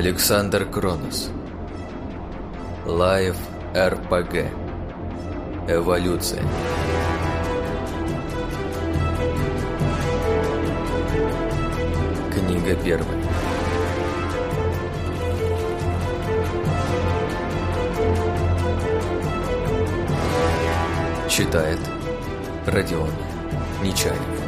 Александр Кронос. Лайв РПГ. Эволюция. Книга первая. Читает Родион Нечаев.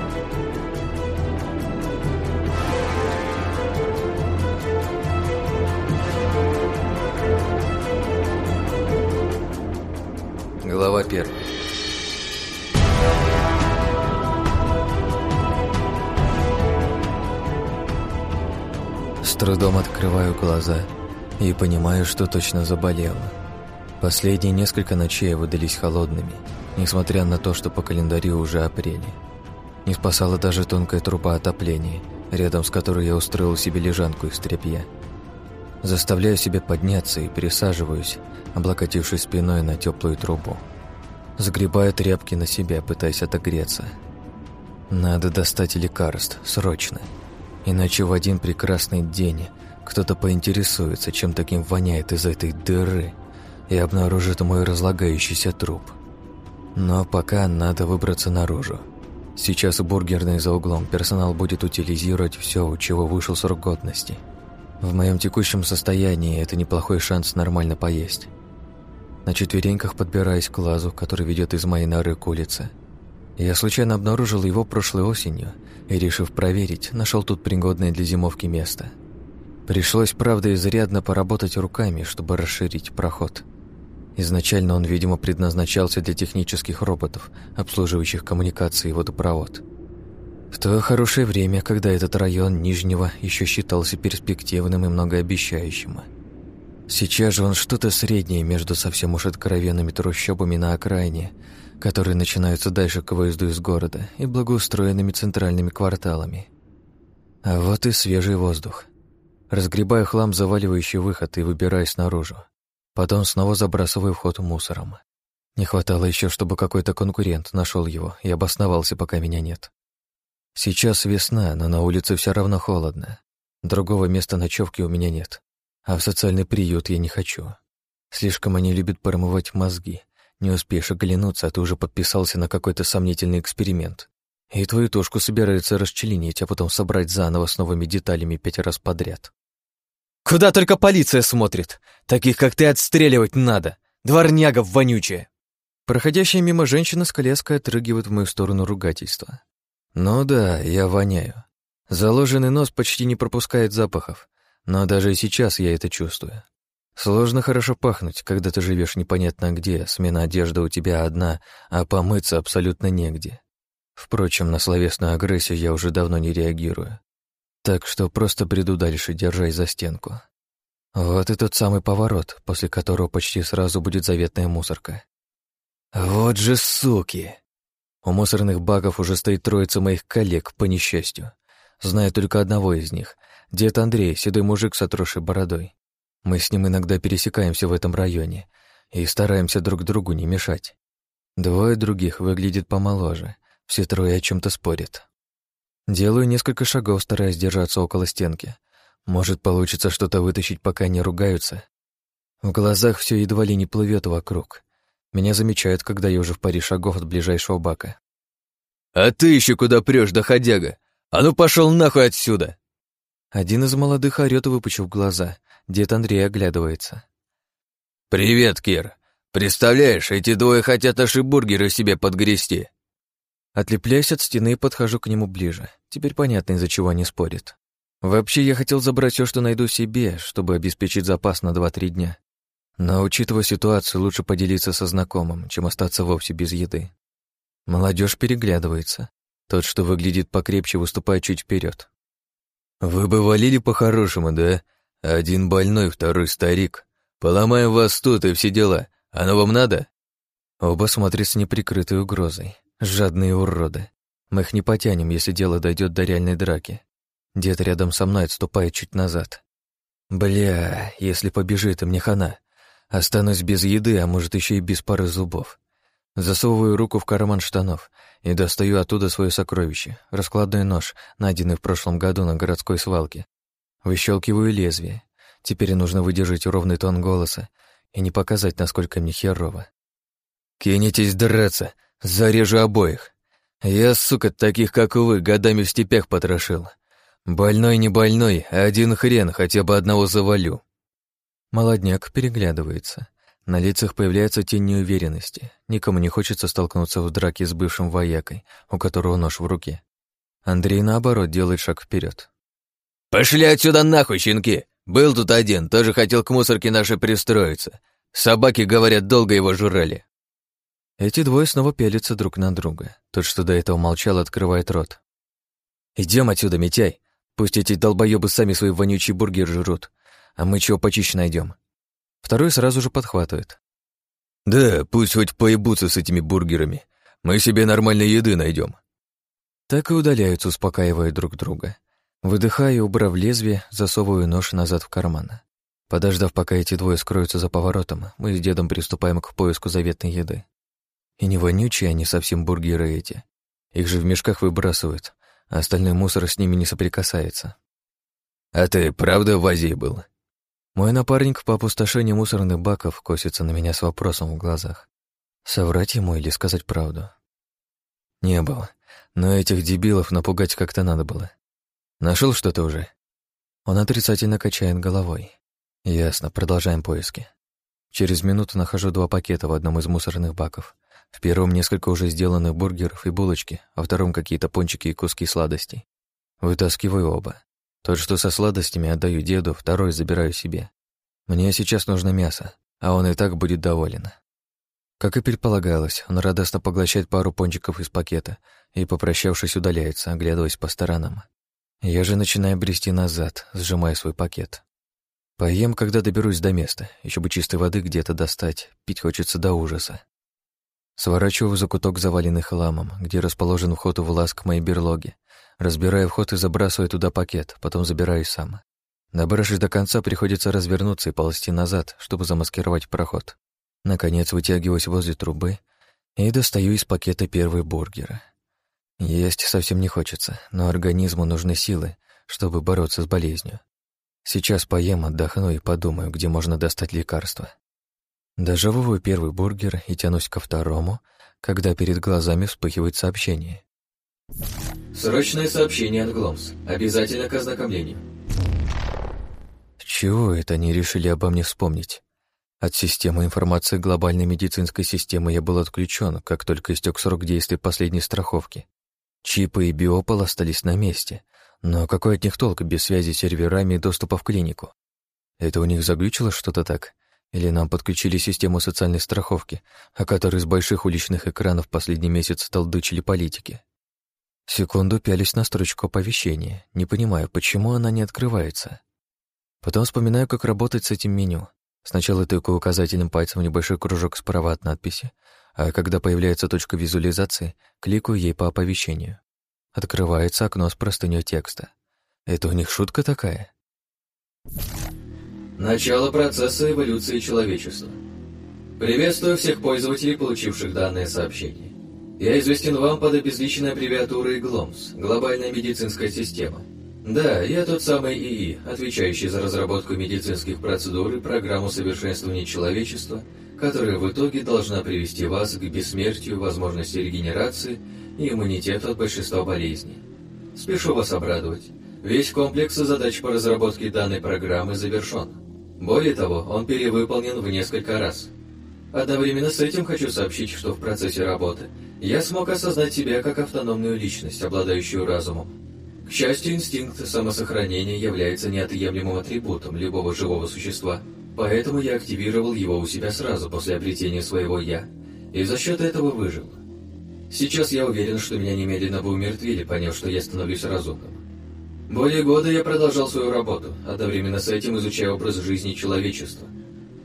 Глава первая. С трудом открываю глаза и понимаю, что точно заболела. Последние несколько ночей выдались холодными, несмотря на то, что по календарю уже апрель. Не спасала даже тонкая труба отопления, рядом с которой я устроил себе лежанку из тряпья. Заставляю себя подняться и пересаживаюсь, облокотившись спиной на теплую трубу. Загребаю тряпки на себя, пытаясь отогреться. Надо достать лекарств, срочно. Иначе в один прекрасный день кто-то поинтересуется, чем таким воняет из этой дыры, и обнаружит мой разлагающийся труп. Но пока надо выбраться наружу. Сейчас у бургерной за углом персонал будет утилизировать все, у чего вышел срок годности. В моем текущем состоянии это неплохой шанс нормально поесть. На четвереньках подбираюсь к лазу, который ведет из моей норы к улице. Я случайно обнаружил его прошлой осенью и, решив проверить, нашел тут пригодное для зимовки место. Пришлось, правда, изрядно поработать руками, чтобы расширить проход. Изначально он, видимо, предназначался для технических роботов, обслуживающих коммуникации и водопровод. В то хорошее время, когда этот район Нижнего еще считался перспективным и многообещающим – Сейчас же он что-то среднее между совсем уж откровенными трущобами на окраине, которые начинаются дальше к выезду из города, и благоустроенными центральными кварталами. А вот и свежий воздух. Разгребаю хлам, заваливающий выход, и выбираюсь наружу. Потом снова забрасываю вход мусором. Не хватало еще, чтобы какой-то конкурент нашел его и обосновался, пока меня нет. Сейчас весна, но на улице все равно холодно. Другого места ночевки у меня нет. А в социальный приют я не хочу. Слишком они любят промывать мозги. Не успеешь оглянуться, а ты уже подписался на какой-то сомнительный эксперимент. И твою тушку собираются расчленить, а потом собрать заново с новыми деталями пять раз подряд. «Куда только полиция смотрит! Таких, как ты, отстреливать надо! Дворняга вонючая!» Проходящая мимо женщина с коляской отрыгивает в мою сторону ругательства. «Ну да, я воняю. Заложенный нос почти не пропускает запахов, но даже сейчас я это чувствую. Сложно хорошо пахнуть, когда ты живешь непонятно где, смена одежды у тебя одна, а помыться абсолютно негде. Впрочем, на словесную агрессию я уже давно не реагирую. Так что просто приду дальше, держась за стенку. Вот и тот самый поворот, после которого почти сразу будет заветная мусорка. Вот же суки! У мусорных баков уже стоит троица моих коллег, по несчастью. Знаю только одного из них — Дед Андрей, седой мужик с отросшей бородой. Мы с ним иногда пересекаемся в этом районе и стараемся друг другу не мешать. Двое других выглядят помоложе, все трое о чем то спорят. Делаю несколько шагов, стараясь держаться около стенки. Может, получится что-то вытащить, пока не ругаются. В глазах все едва ли не плывет вокруг. Меня замечают, когда я уже в паре шагов от ближайшего бака. «А ты еще куда прешь, доходяга? А ну пошел нахуй отсюда!» Один из молодых орёт, выпучив глаза. Дед Андрей оглядывается. «Привет, Кир. Представляешь, эти двое хотят наши бургеры себе подгрести». Отлепляюсь от стены и подхожу к нему ближе. Теперь понятно, из-за чего они спорят. Вообще, я хотел забрать все, что найду себе, чтобы обеспечить запас на 2-3 дня. Но, учитывая ситуацию, лучше поделиться со знакомым, чем остаться вовсе без еды. Молодежь переглядывается. Тот, что выглядит покрепче, выступает чуть вперед. «Вы бы валили по-хорошему, да? Один больной, второй старик. Поломаем вас тут и все дела. Оно вам надо?» Оба смотрят с неприкрытой угрозой. Жадные уроды. Мы их не потянем, если дело дойдет до реальной драки. Дед рядом со мной отступает чуть назад. Бля, если побежит, и мне хана. Останусь без еды, а может еще и без пары зубов. Засовываю руку в карман штанов и достаю оттуда свое сокровище, раскладной нож, найденный в прошлом году на городской свалке. Выщелкиваю лезвие. Теперь нужно выдержать ровный тон голоса и не показать, насколько мне херово. «Кинетесь драться, зарежу обоих. Я, сука, таких, как вы, годами в степях потрошил. Больной не больной, один хрен, хотя бы одного завалю». Молодняк переглядывается. На лицах появляется тень неуверенности. Никому не хочется столкнуться в драке с бывшим воякой, у которого нож в руке. Андрей, наоборот, делает шаг вперед. «Пошли отсюда нахуй, щенки! Был тут один, тоже хотел к мусорке нашей пристроиться. Собаки, говорят, долго его журали». Эти двое снова пелятся друг на друга. Тот, что до этого молчал, открывает рот. Идем отсюда, Митяй. Пусть эти долбоебы сами свои вонючие бургеры жрут, а мы чего почище найдем. Второй сразу же подхватывает. «Да, пусть хоть поебутся с этими бургерами. Мы себе нормальной еды найдем. Так и удаляются, успокаивая друг друга. Выдыхая убрав лезвие, засовываю нож назад в карман. Подождав, пока эти двое скроются за поворотом, мы с дедом приступаем к поиску заветной еды. И не вонючие они совсем бургеры эти. Их же в мешках выбрасывают, а остальной мусор с ними не соприкасается. «А ты правда в Азии был?» Мой напарник по опустошению мусорных баков косится на меня с вопросом в глазах. Соврать ему или сказать правду? Не было, но этих дебилов напугать как-то надо было. Нашел что-то уже? Он отрицательно качает головой. Ясно, продолжаем поиски. Через минуту нахожу два пакета в одном из мусорных баков. В первом несколько уже сделанных бургеров и булочки, а в втором какие-то пончики и куски сладостей. Вытаскиваю оба. Тот, что со сладостями, отдаю деду, второй забираю себе. Мне сейчас нужно мясо, а он и так будет доволен. Как и предполагалось, он радостно поглощает пару пончиков из пакета и, попрощавшись, удаляется, оглядываясь по сторонам. Я же начинаю брести назад, сжимая свой пакет. Поем, когда доберусь до места, еще бы чистой воды где-то достать, пить хочется до ужаса. Сворачиваю в закуток, заваленный хламом, где расположен вход в лаз к моей берлоге, Разбираю вход и забрасываю туда пакет, потом забираюсь сам. Добравшись до конца, приходится развернуться и ползти назад, чтобы замаскировать проход. Наконец вытягиваюсь возле трубы и достаю из пакета первый бургер. Есть совсем не хочется, но организму нужны силы, чтобы бороться с болезнью. Сейчас поем, отдохну и подумаю, где можно достать лекарства. Дожевываю первый бургер и тянусь ко второму, когда перед глазами вспыхивает сообщение. Срочное сообщение от Гломс. Обязательно к ознакомлению. Чего это они решили обо мне вспомнить? От системы информации глобальной медицинской системы я был отключен, как только истек срок действия последней страховки. Чипы и биопол остались на месте, но какой от них толк без связи с серверами и доступа в клинику? Это у них заглючило что-то так? Или нам подключили систему социальной страховки, о которой с больших уличных экранов последний месяц толдычили политики? Секунду пялись на строчку оповещения, не понимаю, почему она не открывается. Потом вспоминаю, как работать с этим меню. Сначала тыкаю указательным пальцем небольшой кружок справа от надписи, а когда появляется точка визуализации, кликаю ей по оповещению. Открывается окно с простыней текста. Это у них шутка такая? Начало процесса эволюции человечества. Приветствую всех пользователей, получивших данное сообщение. Я известен вам под обезличенной аббревиатурой ГЛОМС – Глобальная медицинская система. Да, я тот самый ИИ, отвечающий за разработку медицинских процедур и программу совершенствования человечества, которая в итоге должна привести вас к бессмертию, возможности регенерации и иммунитету от большинства болезней. Спешу вас обрадовать. Весь комплекс задач по разработке данной программы завершен. Более того, он перевыполнен в несколько раз. Одновременно с этим хочу сообщить, что в процессе работы – я смог осознать себя как автономную личность, обладающую разумом. К счастью, инстинкт самосохранения является неотъемлемым атрибутом любого живого существа, поэтому я активировал его у себя сразу после обретения своего «я», и за счет этого выжил. Сейчас я уверен, что меня немедленно бы умертвили, поняв, что я становлюсь разумным. Более года я продолжал свою работу, одновременно с этим изучая образ жизни человечества,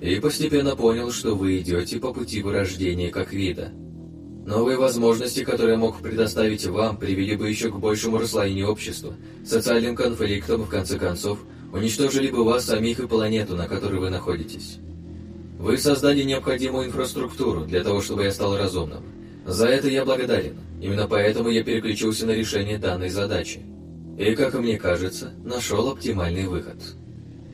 и постепенно понял, что вы идете по пути вырождения как вида – Новые возможности, которые мог предоставить вам, привели бы еще к большему расслоению общества, социальным конфликтам в конце концов, уничтожили бы вас самих и планету, на которой вы находитесь. Вы создали необходимую инфраструктуру для того, чтобы я стал разумным. За это я благодарен. Именно поэтому я переключился на решение данной задачи. И, как мне кажется, нашел оптимальный выход.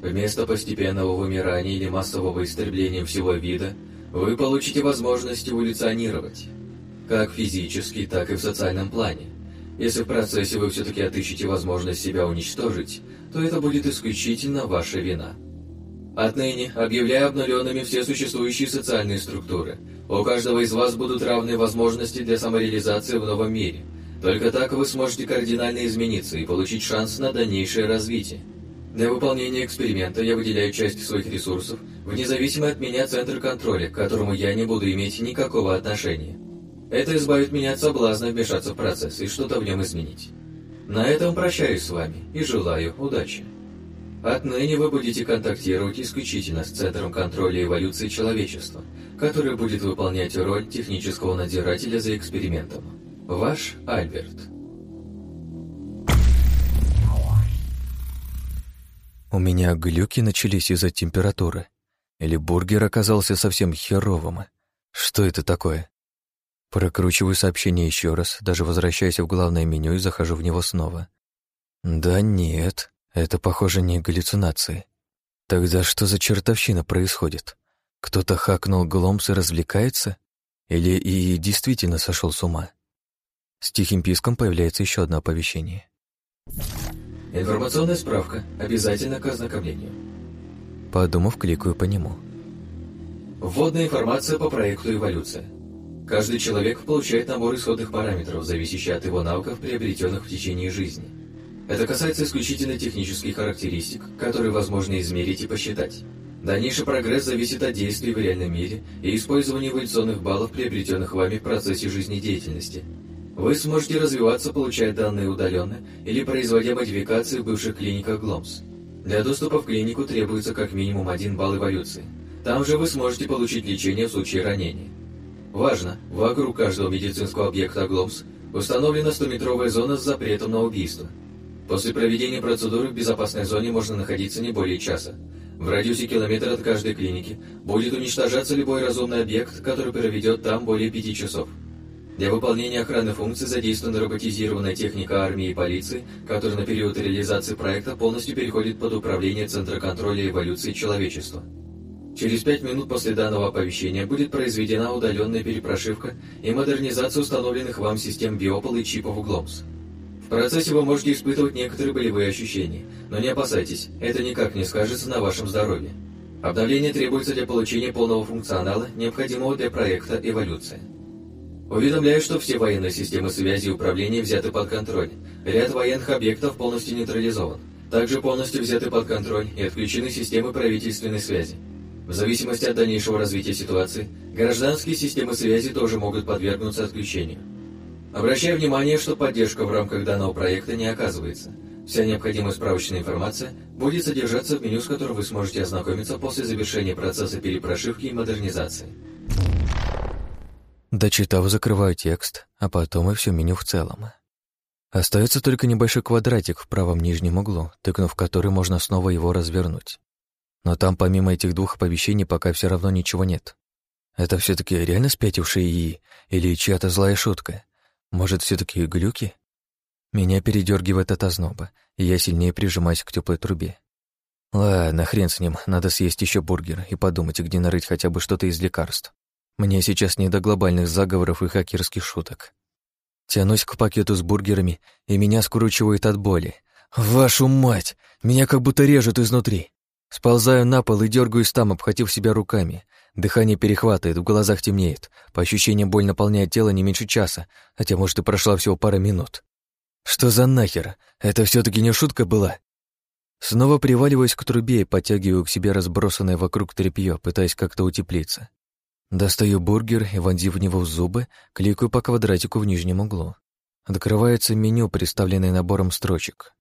Вместо постепенного вымирания или массового истребления всего вида, вы получите возможность эволюционировать. Как физически, так и в социальном плане. Если в процессе вы все-таки отыщете возможность себя уничтожить, то это будет исключительно ваша вина. Отныне объявляю обнуленными все существующие социальные структуры. У каждого из вас будут равные возможности для самореализации в новом мире. Только так вы сможете кардинально измениться и получить шанс на дальнейшее развитие. Для выполнения эксперимента я выделяю часть своих ресурсов в независимый от меня центр контроля, к которому я не буду иметь никакого отношения. Это избавит меня от соблазна вмешаться в процесс и что-то в нем изменить. На этом прощаюсь с вами и желаю удачи. Отныне вы будете контактировать исключительно с Центром контроля эволюции человечества, который будет выполнять роль технического надзирателя за экспериментом. Ваш Альберт. У меня глюки начались из-за температуры. Или бургер оказался совсем херовым. Что это такое? Прокручиваю сообщение еще раз, даже возвращаясь в главное меню и захожу в него снова. Да нет, это, похоже, не галлюцинации. Тогда что за чертовщина происходит? Кто-то хакнул Гломс и развлекается? Или и действительно сошел с ума? С тихим писком появляется еще одно оповещение. Информационная справка. Обязательно к ознакомлению. Подумав, кликаю по нему. Вводная информация по проекту «Эволюция». Каждый человек получает набор исходных параметров, зависящий от его навыков, приобретенных в течение жизни. Это касается исключительно технических характеристик, которые возможно измерить и посчитать. Дальнейший прогресс зависит от действий в реальном мире и использования эволюционных баллов, приобретенных вами в процессе жизнедеятельности. Вы сможете развиваться, получая данные удаленно или производя модификации в бывших клиниках ГЛОМС. Для доступа в клинику требуется как минимум один балл эволюции. Там же вы сможете получить лечение в случае ранения. Важно, вокруг каждого медицинского объекта ГЛОМС установлена 100-метровая зона с запретом на убийство. После проведения процедуры в безопасной зоне можно находиться не более часа. В радиусе километра от каждой клиники будет уничтожаться любой разумный объект, который проведет там более пяти часов. Для выполнения охранной функции задействована роботизированная техника армии и полиции, которая на период реализации проекта полностью переходит под управление Центра контроля эволюции человечества. Через пять минут после данного оповещения будет произведена удаленная перепрошивка и модернизация установленных вам систем биопол и чипов Гломс. В процессе вы можете испытывать некоторые болевые ощущения, но не опасайтесь, это никак не скажется на вашем здоровье. Обновление требуется для получения полного функционала, необходимого для проекта «Эволюция». Уведомляю, что все военные системы связи и управления взяты под контроль. Ряд военных объектов полностью нейтрализован. Также полностью взяты под контроль и отключены системы правительственной связи. В зависимости от дальнейшего развития ситуации, гражданские системы связи тоже могут подвергнуться отключению. Обращаю внимание, что поддержка в рамках данного проекта не оказывается. Вся необходимая справочная информация будет содержаться в меню, с которым вы сможете ознакомиться после завершения процесса перепрошивки и модернизации. Дочитав, закрываю текст, а потом и все меню в целом. Остается только небольшой квадратик в правом нижнем углу, тыкнув который можно снова его развернуть. Но там помимо этих двух оповещений пока все равно ничего нет. Это все таки реально спятившие ИИ или чья-то злая шутка? Может, все таки глюки? Меня передергивает от озноба, и я сильнее прижимаюсь к теплой трубе. Ладно, хрен с ним, надо съесть еще бургер и подумать, где нарыть хотя бы что-то из лекарств. Мне сейчас не до глобальных заговоров и хакерских шуток. Тянусь к пакету с бургерами, и меня скручивает от боли. Вашу мать! Меня как будто режут изнутри. Сползаю на пол и дергаюсь там, обхватив себя руками. Дыхание перехватывает, в глазах темнеет. По ощущениям, боль наполняет тело не меньше часа, хотя, может, и прошла всего пара минут. Что за нахер? Это все таки не шутка была? Снова приваливаюсь к трубе и подтягиваю к себе разбросанное вокруг тряпье, пытаясь как-то утеплиться. Достаю бургер и, вонзив в него зубы, кликаю по квадратику в нижнем углу. Открывается меню, представленное набором строчек.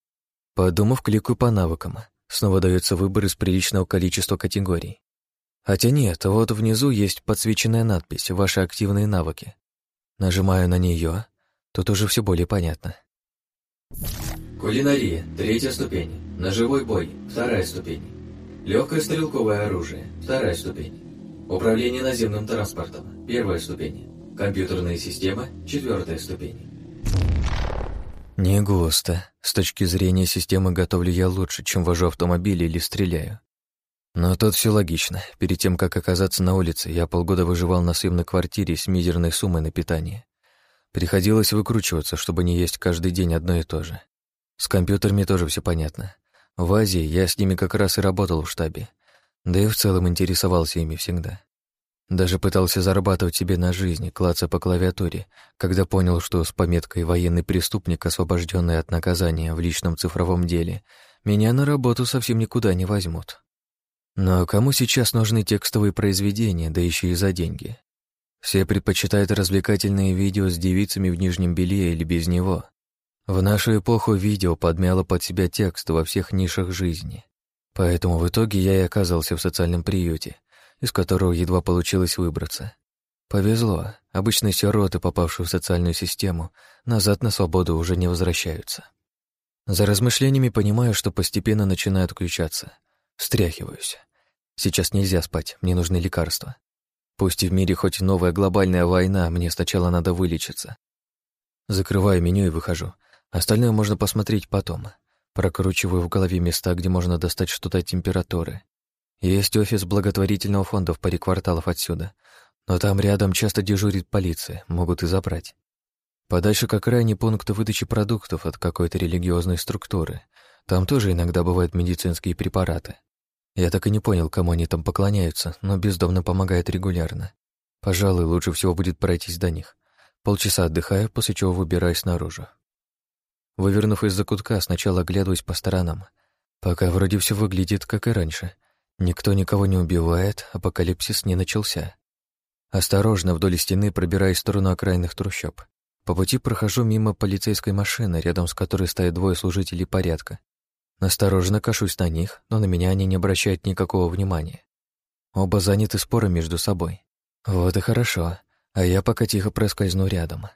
Подумав, кликаю по навыкам. Снова дается выбор из приличного количества категорий. Хотя нет, вот внизу есть подсвеченная надпись «Ваши активные навыки». Нажимаю на нее, тут уже все более понятно. Кулинария, третья ступень. Ножевой бой, вторая ступень. Легкое стрелковое оружие, вторая ступень. Управление наземным транспортом, первая ступень. Компьютерная система, четвертая ступень. Не густо. С точки зрения системы готовлю я лучше, чем вожу автомобиль или стреляю. Но тут все логично. Перед тем, как оказаться на улице, я полгода выживал на съемной квартире с мизерной суммой на питание. Приходилось выкручиваться, чтобы не есть каждый день одно и то же. С компьютерами тоже все понятно. В Азии я с ними как раз и работал в штабе. Да и в целом интересовался ими всегда. Даже пытался зарабатывать себе на жизнь, клаца по клавиатуре, когда понял, что с пометкой «военный преступник, освобожденный от наказания в личном цифровом деле», меня на работу совсем никуда не возьмут. Но кому сейчас нужны текстовые произведения, да еще и за деньги? Все предпочитают развлекательные видео с девицами в нижнем белье или без него. В нашу эпоху видео подмяло под себя текст во всех нишах жизни. Поэтому в итоге я и оказался в социальном приюте, из которого едва получилось выбраться. Повезло, обычные сироты, попавшие в социальную систему, назад на свободу уже не возвращаются. За размышлениями понимаю, что постепенно начинаю отключаться. Встряхиваюсь. Сейчас нельзя спать, мне нужны лекарства. Пусть и в мире хоть новая глобальная война, мне сначала надо вылечиться. Закрываю меню и выхожу. Остальное можно посмотреть потом. Прокручиваю в голове места, где можно достать что-то от температуры. Есть офис благотворительного фонда в паре кварталов отсюда, но там рядом часто дежурит полиция, могут и забрать. Подальше как крайний пункт выдачи продуктов от какой-то религиозной структуры. Там тоже иногда бывают медицинские препараты. Я так и не понял, кому они там поклоняются, но бездомно помогает регулярно. Пожалуй, лучше всего будет пройтись до них. Полчаса отдыхаю, после чего выбираюсь наружу. Вывернув из-за кутка, сначала оглядываюсь по сторонам. Пока вроде все выглядит, как и раньше. Никто никого не убивает, апокалипсис не начался. Осторожно вдоль стены пробираюсь в сторону окраинных трущоб. По пути прохожу мимо полицейской машины, рядом с которой стоят двое служителей порядка. Настороженно кашусь на них, но на меня они не обращают никакого внимания. Оба заняты спором между собой. Вот и хорошо, а я пока тихо проскользну рядом.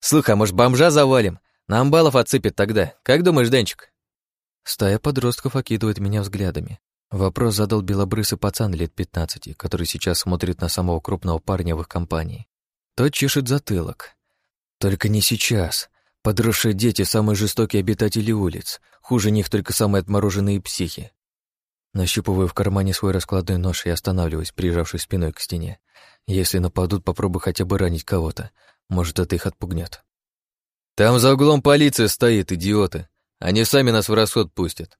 «Слухай, а может, бомжа завалим? Нам баллов отсыпят тогда. Как думаешь, Денчик?» Стая подростков окидывает меня взглядами. Вопрос задал белобрысый пацан лет 15, который сейчас смотрит на самого крупного парня в их компании. Тот чешет затылок. Только не сейчас. Подросшие дети — самые жестокие обитатели улиц. Хуже них только самые отмороженные психи. Нащупываю в кармане свой раскладной нож и останавливаюсь, прижавшись спиной к стене. Если нападут, попробуй хотя бы ранить кого-то. Может, это их отпугнет. «Там за углом полиция стоит, идиоты. Они сами нас в расход пустят.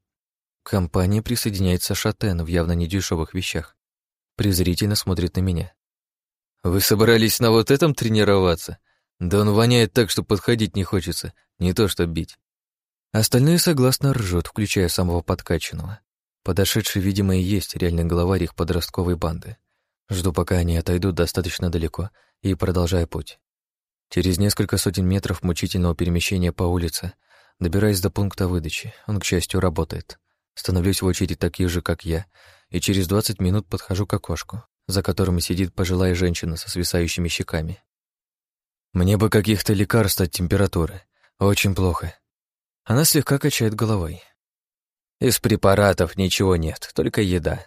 К компании присоединяется Шатен в явно недешевых вещах. Презрительно смотрит на меня. «Вы собрались на вот этом тренироваться? Да он воняет так, что подходить не хочется, не то что бить». Остальные согласно ржут, включая самого подкачанного. Подошедший, видимо, и есть реальный главарь их подростковой банды. Жду, пока они отойдут достаточно далеко, и продолжаю путь. Через несколько сотен метров мучительного перемещения по улице добираюсь до пункта выдачи. Он, к счастью, работает. Становлюсь в очередь таких же, как я, и через 20 минут подхожу к окошку, за которым сидит пожилая женщина со свисающими щеками. Мне бы каких-то лекарств от температуры. Очень плохо. Она слегка качает головой. Из препаратов ничего нет, только еда.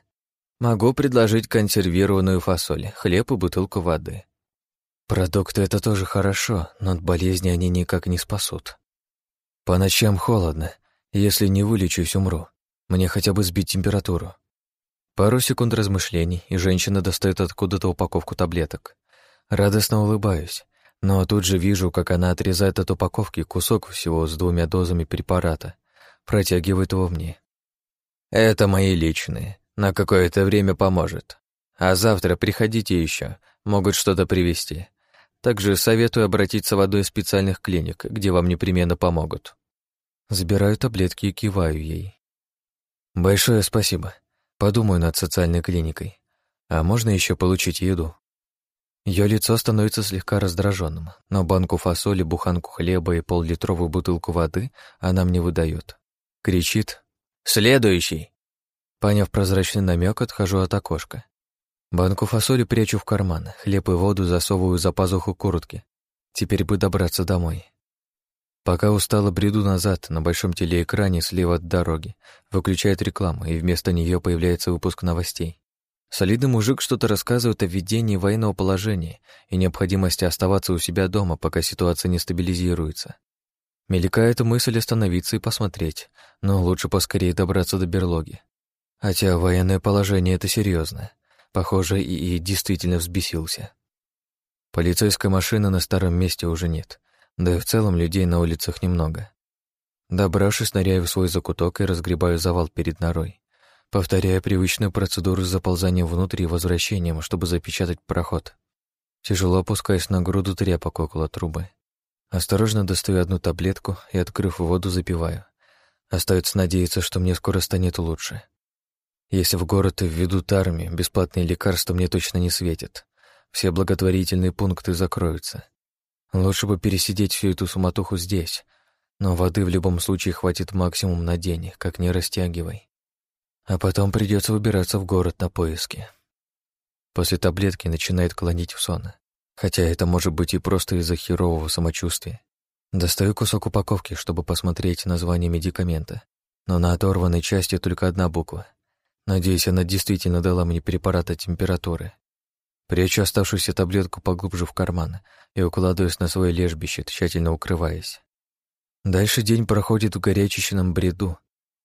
Могу предложить консервированную фасоль, хлеб и бутылку воды. Продукты — это тоже хорошо, но от болезни они никак не спасут. По ночам холодно. Если не вылечусь, умру. Мне хотя бы сбить температуру. Пару секунд размышлений, и женщина достает откуда-то упаковку таблеток. Радостно улыбаюсь, но тут же вижу, как она отрезает от упаковки кусок всего с двумя дозами препарата, протягивает его мне. «Это мои личные, на какое-то время поможет. А завтра приходите еще, могут что-то привезти. Также советую обратиться в одну из специальных клиник, где вам непременно помогут». Забираю таблетки и киваю ей. Большое спасибо. Подумаю над социальной клиникой. А можно еще получить еду? Ее лицо становится слегка раздраженным, но банку фасоли, буханку хлеба и пол-литровую бутылку воды она мне выдает. Кричит «Следующий!». Поняв прозрачный намек, отхожу от окошка. Банку фасоли прячу в карман, хлеб и воду засовываю за пазуху куртки. Теперь бы добраться домой. Пока устало бреду назад, на большом телеэкране слева от дороги выключает рекламу, и вместо нее появляется выпуск новостей. Солидный мужик что-то рассказывает о введении военного положения и необходимости оставаться у себя дома, пока ситуация не стабилизируется. Мелькает мысль остановиться и посмотреть, но лучше поскорее добраться до берлоги. Хотя военное положение — это серьезно. Похоже, и, действительно взбесился. Полицейской машины на старом месте уже нет, да и в целом людей на улицах немного. Добравшись, ныряю в свой закуток и разгребаю завал перед норой, повторяя привычную процедуру с заползанием внутрь и возвращением, чтобы запечатать проход. Тяжело опускаясь на груду тряпок около трубы. Осторожно достаю одну таблетку и, открыв воду, запиваю. Остается надеяться, что мне скоро станет лучше. Если в город введут армию, бесплатные лекарства мне точно не светят. Все благотворительные пункты закроются. Лучше бы пересидеть всю эту суматоху здесь, но воды в любом случае хватит максимум на день, как не растягивай. А потом придется выбираться в город на поиски. После таблетки начинает клонить в сон хотя это может быть и просто из-за херового самочувствия. Достаю кусок упаковки, чтобы посмотреть название медикамента, но на оторванной части только одна буква. Надеюсь, она действительно дала мне препарат от температуры. Прячу оставшуюся таблетку поглубже в карман и укладываюсь на свое лежбище, тщательно укрываясь. Дальше день проходит в горячечном бреду.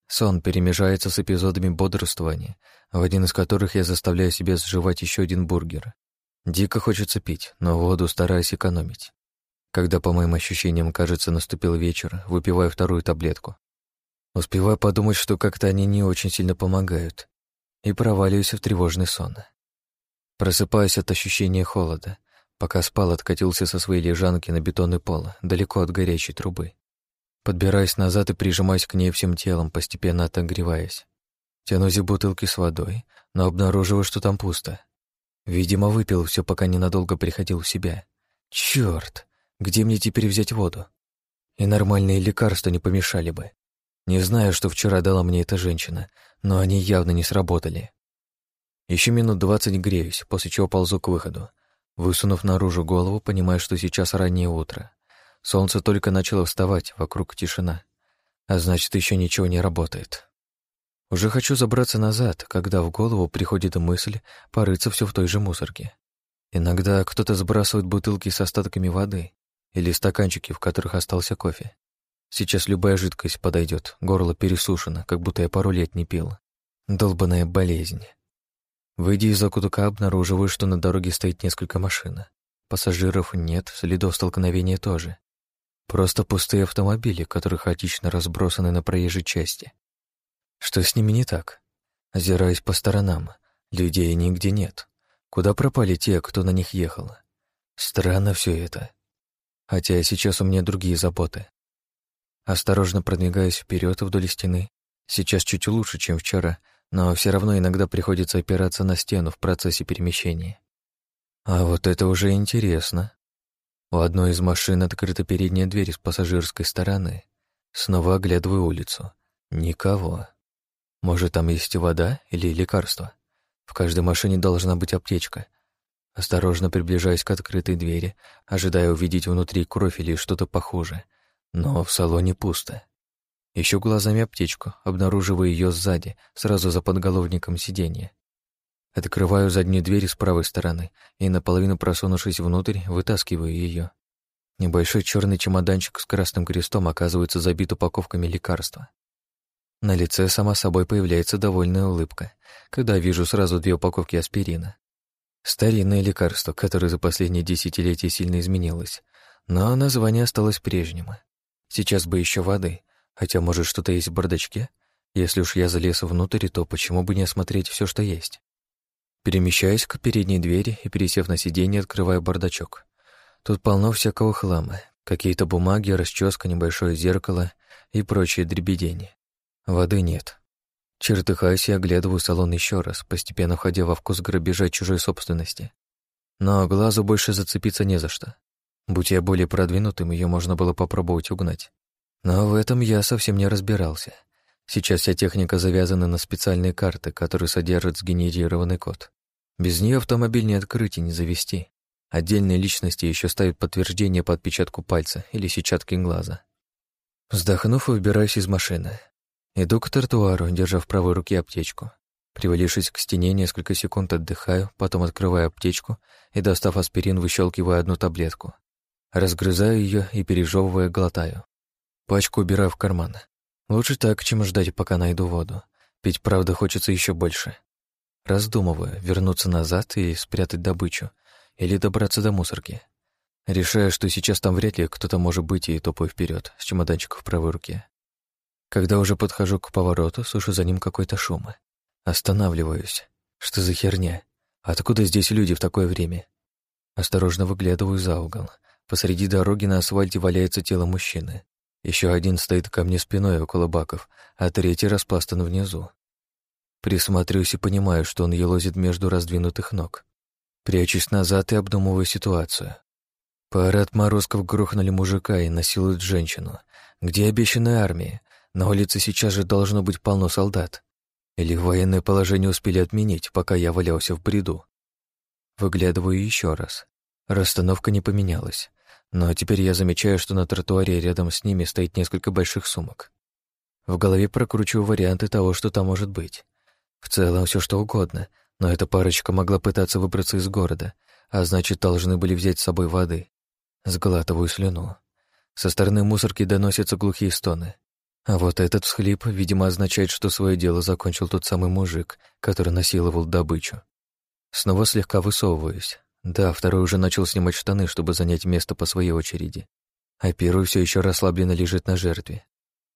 Сон перемежается с эпизодами бодрствования, в один из которых я заставляю себя сживать еще один бургер. Дико хочется пить, но воду стараюсь экономить. Когда, по моим ощущениям, кажется, наступил вечер, выпиваю вторую таблетку. Успеваю подумать, что как-то они не очень сильно помогают, и проваливаюсь в тревожный сон. Просыпаюсь от ощущения холода. Пока спал, откатился со своей лежанки на бетонный пол, далеко от горячей трубы. Подбираюсь назад и прижимаюсь к ней всем телом, постепенно отогреваясь. Тянусь в бутылки с водой, но обнаруживаю, что там пусто. Видимо, выпил все, пока ненадолго приходил в себя. Черт, где мне теперь взять воду? И нормальные лекарства не помешали бы. Не знаю, что вчера дала мне эта женщина, но они явно не сработали. Еще минут двадцать греюсь, после чего ползу к выходу. Высунув наружу голову, понимаю, что сейчас раннее утро. Солнце только начало вставать, вокруг тишина. А значит, еще ничего не работает. Уже хочу забраться назад, когда в голову приходит мысль порыться все в той же мусорке. Иногда кто-то сбрасывает бутылки с остатками воды или стаканчики, в которых остался кофе. Сейчас любая жидкость подойдет, горло пересушено, как будто я пару лет не пил. Долбаная болезнь. Выйдя из закутка, обнаруживаю, что на дороге стоит несколько машин. Пассажиров нет, следов столкновения тоже. Просто пустые автомобили, которые хаотично разбросаны на проезжей части. Что с ними не так? Озираюсь по сторонам. Людей нигде нет. Куда пропали те, кто на них ехал? Странно все это. Хотя сейчас у меня другие заботы. Осторожно продвигаюсь вперед вдоль стены. Сейчас чуть лучше, чем вчера, но все равно иногда приходится опираться на стену в процессе перемещения. А вот это уже интересно. У одной из машин открыта передняя дверь с пассажирской стороны. Снова оглядываю улицу. Никого. Может, там есть вода или лекарство? В каждой машине должна быть аптечка. Осторожно приближаясь к открытой двери, ожидая увидеть внутри кровь или что-то похуже. Но в салоне пусто. Ищу глазами аптечку, обнаруживаю ее сзади, сразу за подголовником сиденья. Открываю заднюю дверь с правой стороны и, наполовину просунувшись внутрь, вытаскиваю ее. Небольшой черный чемоданчик с красным крестом оказывается забит упаковками лекарства. На лице сама собой появляется довольная улыбка, когда вижу сразу две упаковки аспирина. Старинное лекарство, которое за последние десятилетия сильно изменилось, но название осталось прежним. Сейчас бы еще воды, хотя, может, что-то есть в бардачке? Если уж я залез внутрь, то почему бы не осмотреть все, что есть? Перемещаюсь к передней двери и, пересев на сиденье, открываю бардачок. Тут полно всякого хлама. Какие-то бумаги, расческа, небольшое зеркало и прочие дребедени. Воды нет. Чертыхаюсь и оглядываю салон еще раз, постепенно входя во вкус грабежа чужой собственности. Но глазу больше зацепиться не за что. Будь я более продвинутым, ее можно было попробовать угнать. Но в этом я совсем не разбирался. Сейчас вся техника завязана на специальные карты, которые содержат сгенерированный код. Без нее автомобиль не открыть и не завести. Отдельные личности еще ставят подтверждение по отпечатку пальца или сетчатки глаза. Вздохнув, выбираюсь из машины. Иду к тротуару, держа в правой руке аптечку. Привалившись к стене, несколько секунд отдыхаю, потом открываю аптечку и, достав аспирин, выщелкиваю одну таблетку. Разгрызаю ее и, пережевывая, глотаю. Пачку убираю в карман. Лучше так, чем ждать, пока найду воду. Пить, правда, хочется еще больше. Раздумываю, вернуться назад и спрятать добычу, или добраться до мусорки. Решаю, что сейчас там вряд ли кто-то может быть, и топаю вперед с чемоданчиком в правой руке. Когда уже подхожу к повороту, слышу за ним какой-то шум. Останавливаюсь. Что за херня? Откуда здесь люди в такое время? Осторожно выглядываю за угол. Посреди дороги на асфальте валяется тело мужчины. Еще один стоит ко мне спиной около баков, а третий распластан внизу. Присматриваюсь и понимаю, что он елозит между раздвинутых ног. Прячусь назад и обдумываю ситуацию. Пара отморозков грохнули мужика и насилуют женщину. Где обещанная армия? На улице сейчас же должно быть полно солдат. Или военное положение успели отменить, пока я валялся в бреду. Выглядываю еще раз. Расстановка не поменялась. Но теперь я замечаю, что на тротуаре рядом с ними стоит несколько больших сумок. В голове прокручиваю варианты того, что там может быть. В целом все что угодно, но эта парочка могла пытаться выбраться из города, а значит, должны были взять с собой воды. Сглатываю слюну. Со стороны мусорки доносятся глухие стоны. А вот этот всхлип, видимо, означает, что свое дело закончил тот самый мужик, который насиловал добычу. Снова слегка высовываюсь. Да, второй уже начал снимать штаны, чтобы занять место по своей очереди. А первый все еще расслабленно лежит на жертве.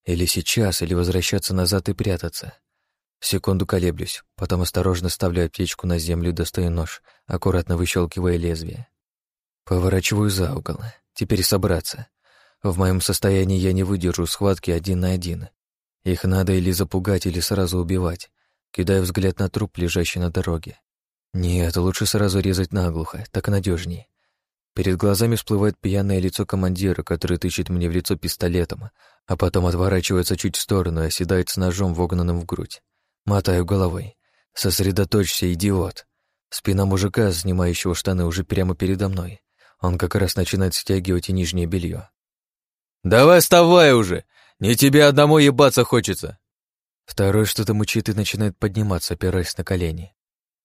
Или сейчас, или возвращаться назад и прятаться. Секунду колеблюсь, потом осторожно ставлю аптечку на землю достаю нож, аккуратно выщелкивая лезвие. Поворачиваю за угол. Теперь собраться. В моем состоянии я не выдержу схватки один на один. Их надо или запугать, или сразу убивать. Кидаю взгляд на труп, лежащий на дороге. Нет, лучше сразу резать наглухо, так надежнее. Перед глазами всплывает пьяное лицо командира, который тычет мне в лицо пистолетом, а потом отворачивается чуть в сторону и оседает с ножом, вогнанным в грудь. Мотаю головой. «Сосредоточься, идиот!» Спина мужика, снимающего штаны, уже прямо передо мной. Он как раз начинает стягивать и нижнее белье. «Давай вставай уже! Не тебе одному ебаться хочется!» Второй что-то мучит и начинает подниматься, опираясь на колени.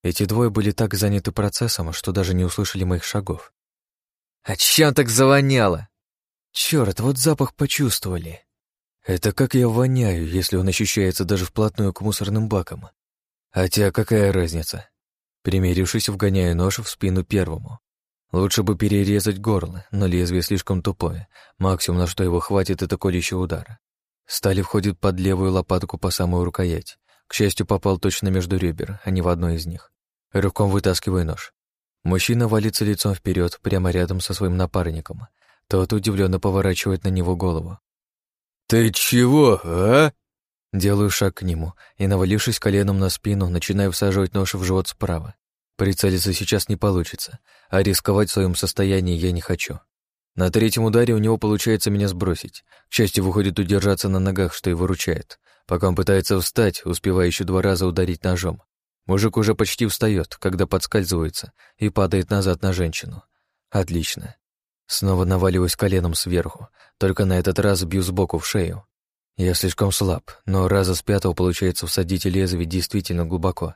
Эти двое были так заняты процессом, что даже не услышали моих шагов. «А чем так завоняло?» Черт, вот запах почувствовали. Это как я воняю, если он ощущается даже вплотную к мусорным бакам. Хотя какая разница? Примерившись, вгоняю нож в спину первому. Лучше бы перерезать горло, но лезвие слишком тупое. Максимум, на что его хватит, это колющий удар. Стали входит под левую лопатку по самую рукоять. К счастью, попал точно между ребер, а не в одно из них. Рывком вытаскиваю нож. Мужчина валится лицом вперед, прямо рядом со своим напарником. Тот удивленно поворачивает на него голову. «Ты чего, а?» Делаю шаг к нему и, навалившись коленом на спину, начинаю всаживать нож в живот справа. Прицелиться сейчас не получится, а рисковать в своем состоянии я не хочу. На третьем ударе у него получается меня сбросить. К счастью, выходит удержаться на ногах, что и выручает. Пока он пытается встать, успевая еще два раза ударить ножом. Мужик уже почти встает, когда подскальзывается и падает назад на женщину. Отлично. Снова наваливаюсь коленом сверху, только на этот раз бью сбоку в шею. Я слишком слаб, но раза с пятого получается всадить лезвие действительно глубоко.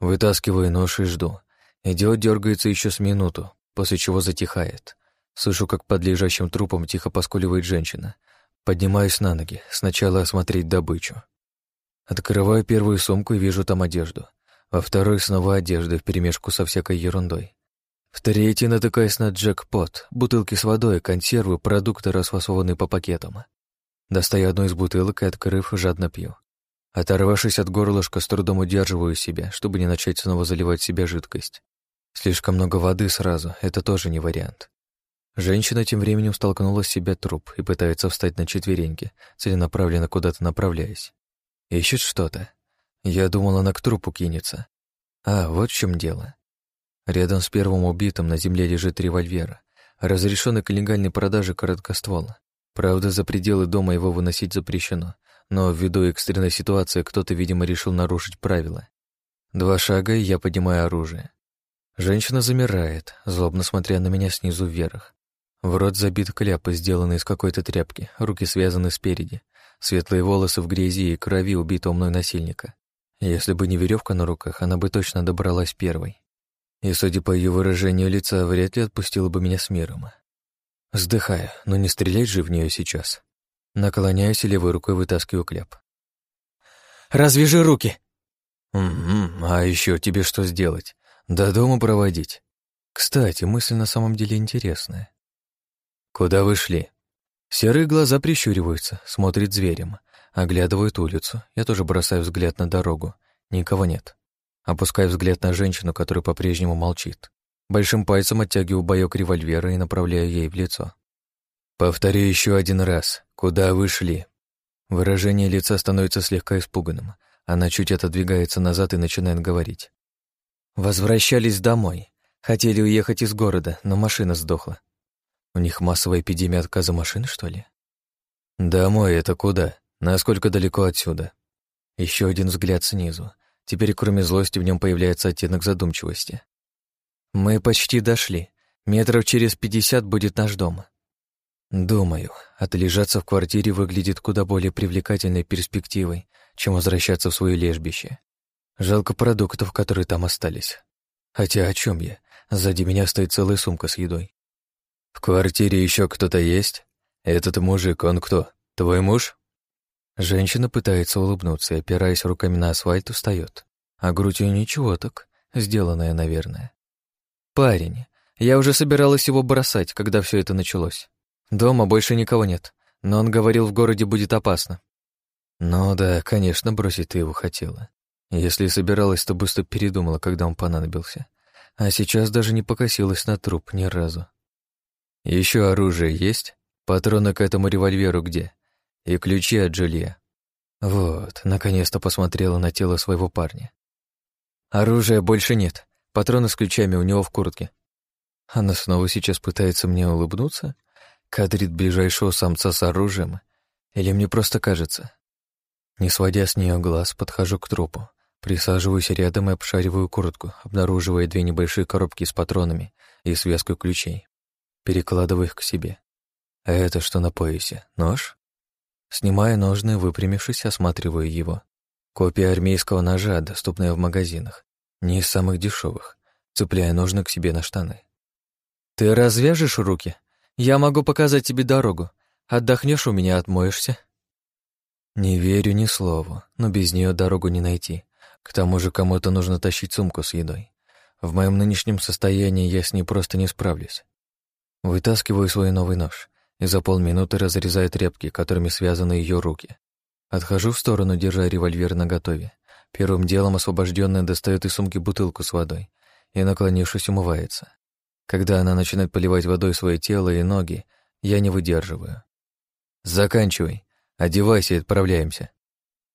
Вытаскиваю нож и жду. Идиот дергается еще с минуту, после чего затихает. Слышу, как под лежащим трупом тихо поскуливает женщина. Поднимаюсь на ноги, сначала осмотреть добычу. Открываю первую сумку и вижу там одежду. Во второй снова одежда вперемешку со всякой ерундой. В третьей натыкаюсь на джекпот, бутылки с водой, консервы, продукты, расфасованные по пакетам. Достаю одну из бутылок и, открыв, жадно пью. Оторвавшись от горлышка, с трудом удерживаю себя, чтобы не начать снова заливать в себя жидкость. Слишком много воды сразу — это тоже не вариант. Женщина тем временем столкнула с себя труп и пытается встать на четвереньки, целенаправленно куда-то направляясь. Ищет что-то. Я думал, она к трупу кинется. А, вот в чем дело. Рядом с первым убитым на земле лежит револьвер, разрешенный к легальной продаже короткоствола. Правда, за пределы дома его выносить запрещено, но ввиду экстренной ситуации кто-то, видимо, решил нарушить правила. Два шага, и я поднимаю оружие. Женщина замирает, злобно смотря на меня снизу вверх. В рот забит кляп, сделанный из какой-то тряпки, руки связаны спереди, светлые волосы в грязи и крови убитого мной насильника. Если бы не веревка на руках, она бы точно добралась первой. И, судя по ее выражению лица, вряд ли отпустила бы меня с миром. Вздыхаю, но не стрелять же в нее сейчас. Наклоняюсь и левой рукой вытаскиваю кляп. «Развяжи руки!» «Угу, а еще тебе что сделать? До дома проводить? Кстати, мысль на самом деле интересная. Куда вы шли?» Серые глаза прищуриваются, смотрит зверем, оглядывают улицу. Я тоже бросаю взгляд на дорогу. Никого нет. Опускаю взгляд на женщину, которая по-прежнему молчит. Большим пальцем оттягиваю боек револьвера и направляю ей в лицо. «Повторю еще один раз. Куда вы шли?» Выражение лица становится слегка испуганным. Она чуть отодвигается назад и начинает говорить. «Возвращались домой. Хотели уехать из города, но машина сдохла. У них массовая эпидемия отказа машин, что ли? Домой это куда? Насколько далеко отсюда? Еще один взгляд снизу. Теперь, кроме злости, в нем появляется оттенок задумчивости. Мы почти дошли. Метров через пятьдесят будет наш дом. Думаю, отлежаться в квартире выглядит куда более привлекательной перспективой, чем возвращаться в свое лежбище. Жалко продуктов, которые там остались. Хотя о чем я? Сзади меня стоит целая сумка с едой. «В квартире еще кто-то есть? Этот мужик, он кто? Твой муж?» Женщина пытается улыбнуться и, опираясь руками на асфальт, устает. А грудь у ничего так, сделанная, наверное. «Парень, я уже собиралась его бросать, когда все это началось. Дома больше никого нет, но он говорил, в городе будет опасно». «Ну да, конечно, бросить ты его хотела. Если собиралась, то быстро передумала, когда он понадобился. А сейчас даже не покосилась на труп ни разу. Еще оружие есть? Патроны к этому револьверу где? И ключи от жилья. Вот, наконец-то посмотрела на тело своего парня. Оружия больше нет. Патроны с ключами у него в куртке. Она снова сейчас пытается мне улыбнуться? Кадрит ближайшего самца с оружием? Или мне просто кажется? Не сводя с нее глаз, подхожу к трупу. Присаживаюсь рядом и обшариваю куртку, обнаруживая две небольшие коробки с патронами и связку ключей перекладываю их к себе. А это что на поясе? Нож? Снимая ножны, выпрямившись, осматриваю его. Копия армейского ножа, доступная в магазинах. Не из самых дешевых. Цепляя ножны к себе на штаны. «Ты развяжешь руки? Я могу показать тебе дорогу. Отдохнешь у меня, отмоешься?» Не верю ни слову, но без нее дорогу не найти. К тому же кому-то нужно тащить сумку с едой. В моем нынешнем состоянии я с ней просто не справлюсь. Вытаскиваю свой новый нож и за полминуты разрезаю тряпки, которыми связаны ее руки. Отхожу в сторону, держа револьвер наготове. Первым делом освобожденная достает из сумки бутылку с водой и, наклонившись, умывается. Когда она начинает поливать водой свое тело и ноги, я не выдерживаю. «Заканчивай. Одевайся и отправляемся».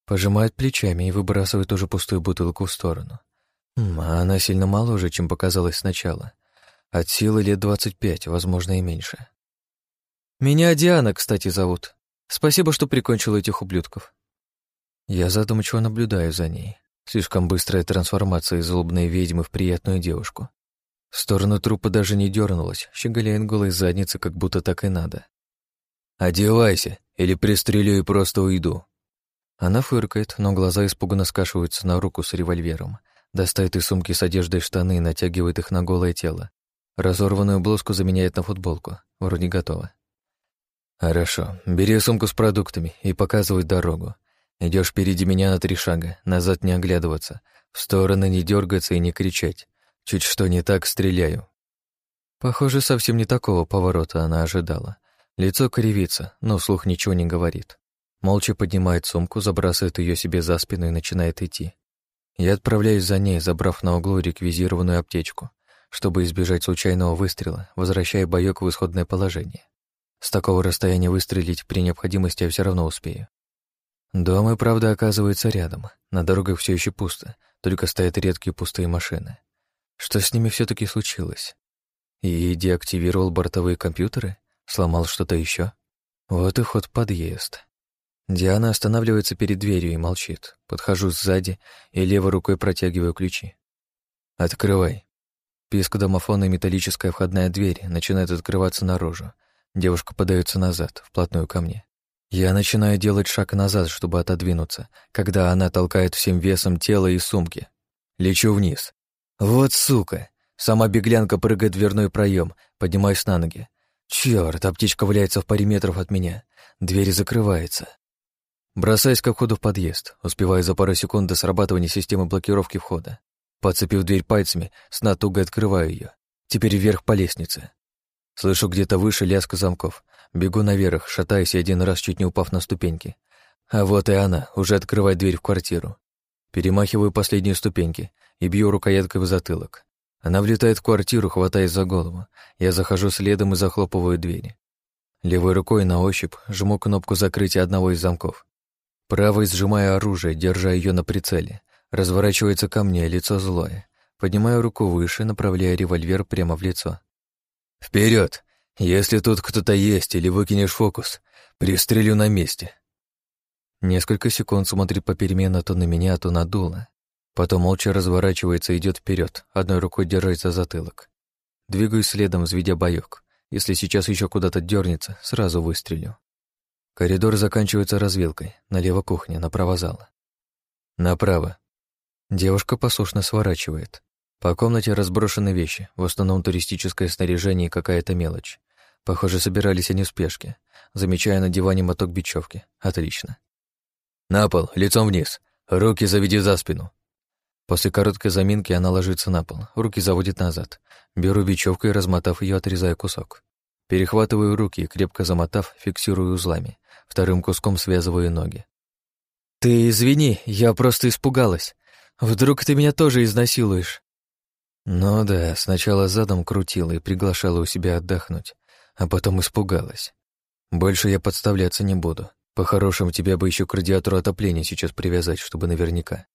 Пожимает плечами и выбрасывает уже пустую бутылку в сторону. А она сильно моложе, чем показалось сначала. От силы лет двадцать пять, возможно, и меньше. Меня Диана, кстати, зовут. Спасибо, что прикончил этих ублюдков. Я задумчиво наблюдаю за ней. Слишком быстрая трансформация из злобной ведьмы в приятную девушку. В сторону трупа даже не дернулась, щеголяет голой задницы, как будто так и надо. «Одевайся, или пристрелю и просто уйду». Она фыркает, но глаза испуганно скашиваются на руку с револьвером, достает из сумки с одеждой штаны и натягивает их на голое тело, Разорванную блузку заменяет на футболку. Вроде готово. Хорошо. Бери сумку с продуктами и показывай дорогу. Идешь впереди меня на три шага, назад не оглядываться, в стороны не дергаться и не кричать. Чуть что не так, стреляю. Похоже, совсем не такого поворота она ожидала. Лицо кривится, но вслух ничего не говорит. Молча поднимает сумку, забрасывает ее себе за спину и начинает идти. Я отправляюсь за ней, забрав на углу реквизированную аптечку чтобы избежать случайного выстрела, возвращая боёк в исходное положение. С такого расстояния выстрелить при необходимости я все равно успею. Дом и правда оказывается рядом. На дорогах все еще пусто, только стоят редкие пустые машины. Что с ними все таки случилось? И деактивировал бортовые компьютеры? Сломал что-то еще? Вот и ход подъезд. Диана останавливается перед дверью и молчит. Подхожу сзади и левой рукой протягиваю ключи. «Открывай», Писк домофона и металлическая входная дверь начинает открываться наружу. Девушка подается назад, вплотную ко мне. Я начинаю делать шаг назад, чтобы отодвинуться, когда она толкает всем весом тело и сумки. Лечу вниз. Вот сука! Сама беглянка прыгает в дверной проем, поднимаюсь на ноги. Черт, аптечка валяется в паре метров от меня. Дверь закрывается. Бросаюсь ко входу в подъезд, успеваю за пару секунд до срабатывания системы блокировки входа. Подцепив дверь пальцами, с натугой открываю ее. Теперь вверх по лестнице. Слышу где-то выше лязг замков. Бегу наверх, шатаясь один раз, чуть не упав на ступеньки. А вот и она, уже открывает дверь в квартиру. Перемахиваю последние ступеньки и бью рукояткой в затылок. Она влетает в квартиру, хватаясь за голову. Я захожу следом и захлопываю двери. Левой рукой на ощупь жму кнопку закрытия одного из замков. Правой сжимаю оружие, держа ее на прицеле. Разворачивается ко мне, лицо злое. Поднимаю руку выше, направляя револьвер прямо в лицо. Вперед! Если тут кто-то есть или выкинешь фокус, пристрелю на месте. Несколько секунд смотрит попеременно то на меня, то на дуло. Потом молча разворачивается и идет вперед, одной рукой держась за затылок. Двигаюсь следом, взведя боек. Если сейчас еще куда-то дернется, сразу выстрелю. Коридор заканчивается развилкой. Налево кухня, направо зала. Направо. Девушка послушно сворачивает. По комнате разброшены вещи, в основном туристическое снаряжение и какая-то мелочь. Похоже, собирались они в спешке. Замечая на диване моток бечевки. Отлично. «На пол, лицом вниз. Руки заведи за спину». После короткой заминки она ложится на пол, руки заводит назад. Беру бечевку и, размотав ее, отрезаю кусок. Перехватываю руки и, крепко замотав, фиксирую узлами. Вторым куском связываю ноги. «Ты извини, я просто испугалась. Вдруг ты меня тоже изнасилуешь?» Ну да, сначала задом крутила и приглашала у себя отдохнуть, а потом испугалась. Больше я подставляться не буду. По-хорошему, тебя бы еще к радиатору отопления сейчас привязать, чтобы наверняка.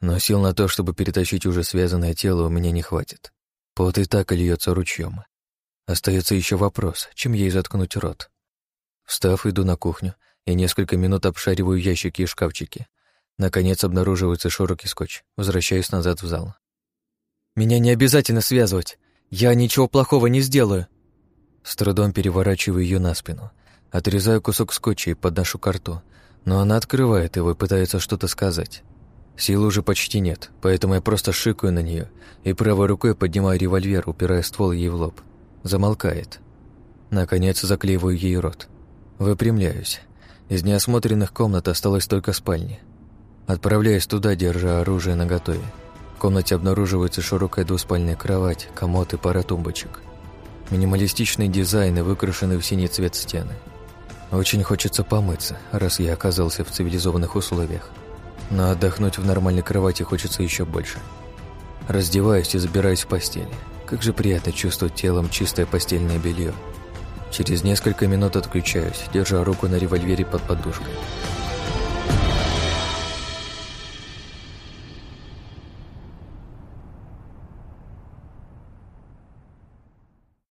Но сил на то, чтобы перетащить уже связанное тело, у меня не хватит. Пот и так льется ручьем. Остается еще вопрос, чем ей заткнуть рот. Встав, иду на кухню и несколько минут обшариваю ящики и шкафчики. Наконец обнаруживается широкий скотч. Возвращаюсь назад в зал. «Меня не обязательно связывать. Я ничего плохого не сделаю». С трудом переворачиваю ее на спину. Отрезаю кусок скотча и подношу к рту, но она открывает его и пытается что-то сказать. Сил уже почти нет, поэтому я просто шикаю на нее и правой рукой поднимаю револьвер, упирая ствол ей в лоб. Замолкает. Наконец заклеиваю ей рот. Выпрямляюсь. Из неосмотренных комнат осталась только спальня. Отправляюсь туда, держа оружие наготове. Комнате обнаруживается широкая двуспальная кровать, комод и пара тумбочек. Минималистичный дизайн и выкрашенный в синий цвет стены – очень хочется помыться, раз я оказался в цивилизованных условиях. Но отдохнуть в нормальной кровати хочется еще больше. Раздеваюсь и забираюсь в постель. Как же приятно чувствовать телом чистое постельное белье. Через несколько минут отключаюсь, держа руку на револьвере под подушкой.